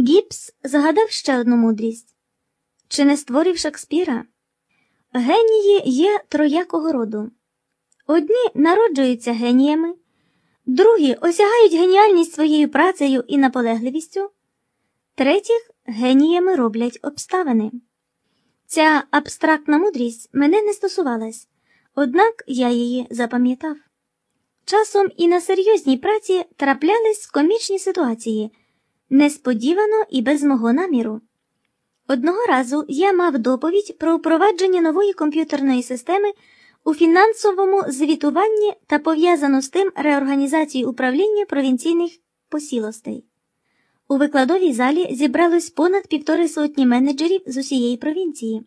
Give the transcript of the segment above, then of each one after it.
Гіпс згадав ще одну мудрість чи не створив Шекспіра? Генії є троякого роду. Одні народжуються геніями, другі осягають геніальність своєю працею і наполегливістю, третіх геніями роблять обставини. Ця абстрактна мудрість мене не стосувалась, однак я її запам'ятав. Часом і на серйозній праці траплялись комічні ситуації, несподівано і без мого наміру. Одного разу я мав доповідь про впровадження нової комп'ютерної системи у фінансовому звітуванні та пов'язану з тим реорганізацію управління провінційних посілостей. У викладовій залі зібралось понад півтори сотні менеджерів з усієї провінції.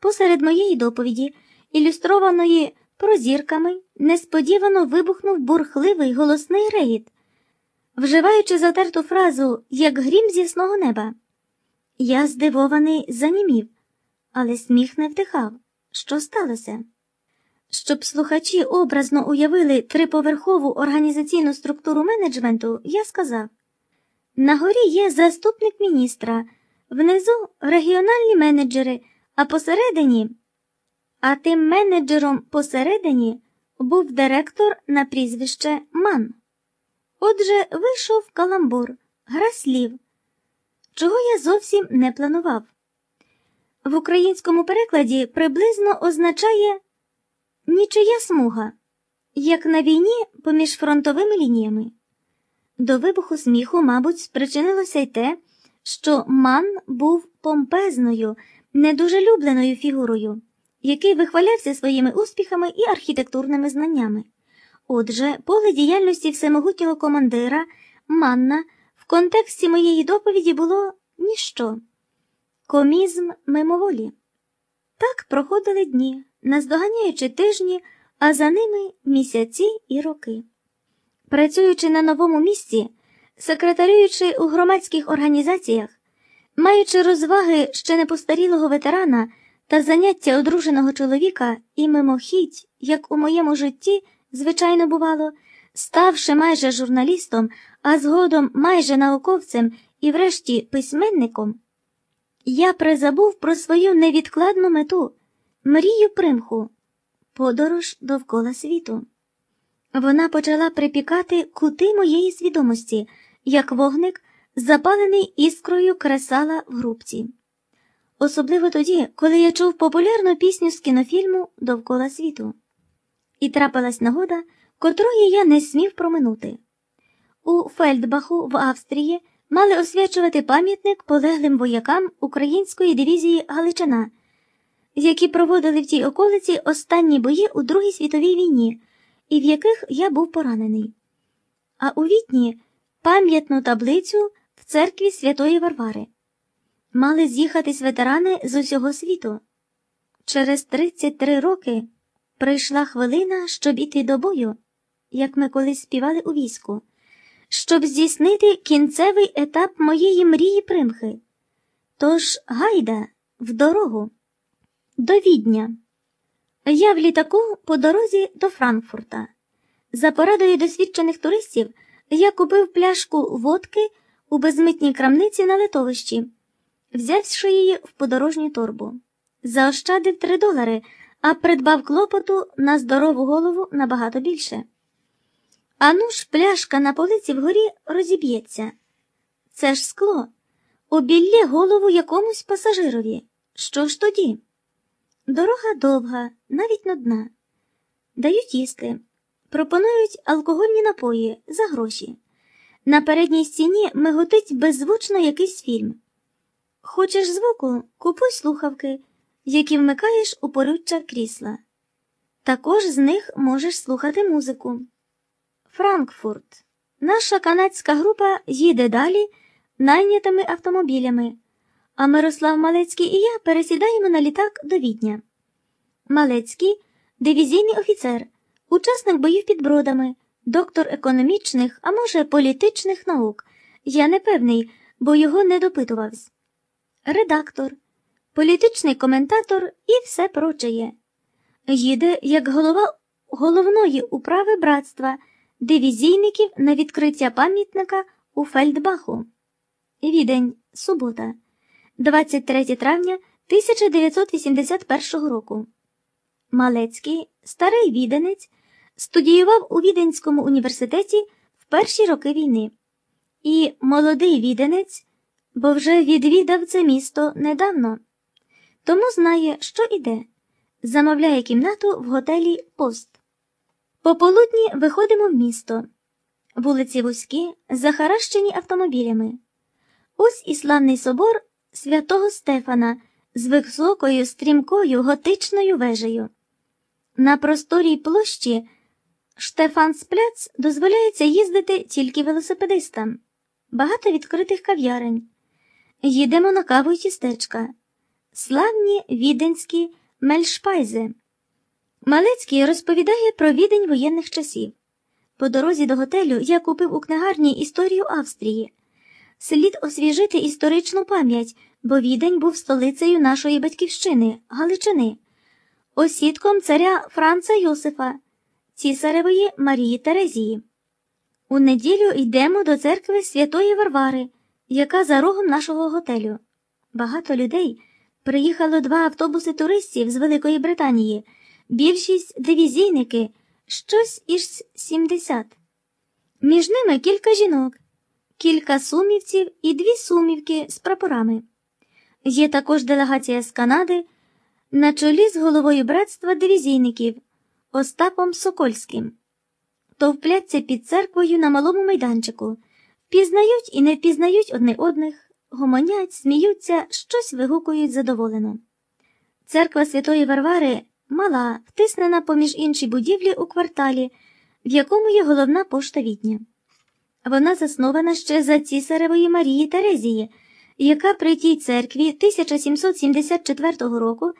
Посеред моєї доповіді, ілюстрованої прозірками, несподівано вибухнув бурхливий голосний регіт, вживаючи затерту фразу як грім з ясного неба. Я здивований занімів, але сміх не вдихав. Що сталося? Щоб слухачі образно уявили триповерхову організаційну структуру менеджменту, я сказав: на горі є заступник міністра, внизу регіональні менеджери, а посередині, а тим менеджером посередині був директор на прізвище Ман. Отже, вийшов каламбур, гра слів чого я зовсім не планував. В українському перекладі приблизно означає нічия смуга, як на війні поміж фронтовими лініями. До вибуху сміху, мабуть, спричинилося й те, що Ман був помпезною, не дуже любленою фігурою, який вихвалявся своїми успіхами і архітектурними знаннями. Отже, поле діяльності всемогутнього командира Манна в контексті моєї доповіді було ніщо, комізм мимоволі. Так проходили дні, наздоганяючи тижні, а за ними місяці і роки. Працюючи на новому місці, секретарюючи у громадських організаціях, маючи розваги ще не постарілого ветерана та заняття одруженого чоловіка і мимохідь, як у моєму житті, звичайно бувало, ставши майже журналістом, а згодом майже науковцем і, врешті, письменником, я призабув про свою невідкладну мету, мрію примху, подорож довкола світу. Вона почала припікати кути моєї свідомості, як вогник, запалений іскрою кресала в грубці. Особливо тоді, коли я чув популярну пісню з кінофільму Довкола світу. І трапилась нагода, котрої я не смів проминути. У Фельдбаху в Австрії мали освячувати пам'ятник полеглим воякам української дивізії Галичина, які проводили в тій околиці останні бої у Другій світовій війні, і в яких я був поранений. А у Вітні пам'ятну таблицю в церкві Святої Варвари. Мали з'їхатись ветерани з усього світу. Через 33 роки прийшла хвилина, щоб іти до бою, як ми колись співали у війську щоб здійснити кінцевий етап моєї мрії примхи. Тож гайда в дорогу до відня. Я в літаку по дорозі до Франкфурта. За порадою досвідчених туристів я купив пляшку водки у безмитній крамниці на литовищі, взявши її в подорожню торбу. Заощадив три долари, а придбав клопоту на здорову голову набагато більше. Ану ж пляшка на полиці вгорі розіб'ється. Це ж скло, обіллє голову якомусь пасажирові. Що ж тоді? Дорога довга, навіть нудна. Дають їсти, пропонують алкогольні напої за гроші. На передній стіні миготить беззвучно якийсь фільм. Хочеш звуку, купуй слухавки, які вмикаєш у поруччя крісла. Також з них можеш слухати музику. Франкфурт. Наша канадська група їде далі найнятими автомобілями, а Мирослав Малецький і я пересідаємо на літак до Відня. Малецький дивізійний офіцер, учасник боїв під бродами, доктор економічних, а може, політичних наук. Я не певний, бо його не допитувався. Редактор, політичний коментатор і все прочее. Їде як голова головної управи братства дивізійників на відкриття пам'ятника у Фельдбаху. Відень, субота, 23 травня 1981 року. Малецький, старий віденець, студіював у Віденському університеті в перші роки війни. І молодий віденець, бо вже відвідав це місто недавно, тому знає, що іде. Замовляє кімнату в готелі Пост. Пополудні виходимо в місто. Вулиці вузькі, захаращені автомобілями. Ось і славний собор святого Стефана з високою стрімкою готичною вежею. На просторій площі Штефанспляц дозволяється їздити тільки велосипедистам. Багато відкритих кав'ярень. Їдемо на каву й тістечка. Славні віденські мельшпайзи. Малецький розповідає про відень воєнних часів. По дорозі до готелю я купив у книгарні історію Австрії. Слід освіжити історичну пам'ять, бо відень був столицею нашої батьківщини, Галичини, осідком царя Франца Йосифа, цісаревої Марії Терезії. У неділю йдемо до церкви Святої Варвари, яка за рогом нашого готелю. Багато людей приїхало два автобуси туристів з Великої Британії, більшість дивізійники, щось із 70. Між ними кілька жінок, кілька сумівців і дві сумівки з прапорами. Є також делегація з Канади на чолі з головою братства дивізійників Остапом Сокольським. Товпляться під церквою на малому майданчику, впізнають і не впізнають одне одних, гомонять, сміються, щось вигукують задоволено. Церква Святої Варвари мала, втиснена поміж інші будівлі у кварталі, в якому є головна пошта Відня. Вона заснована ще за цісаревої Марії Терезії, яка при тій церкві 1774 року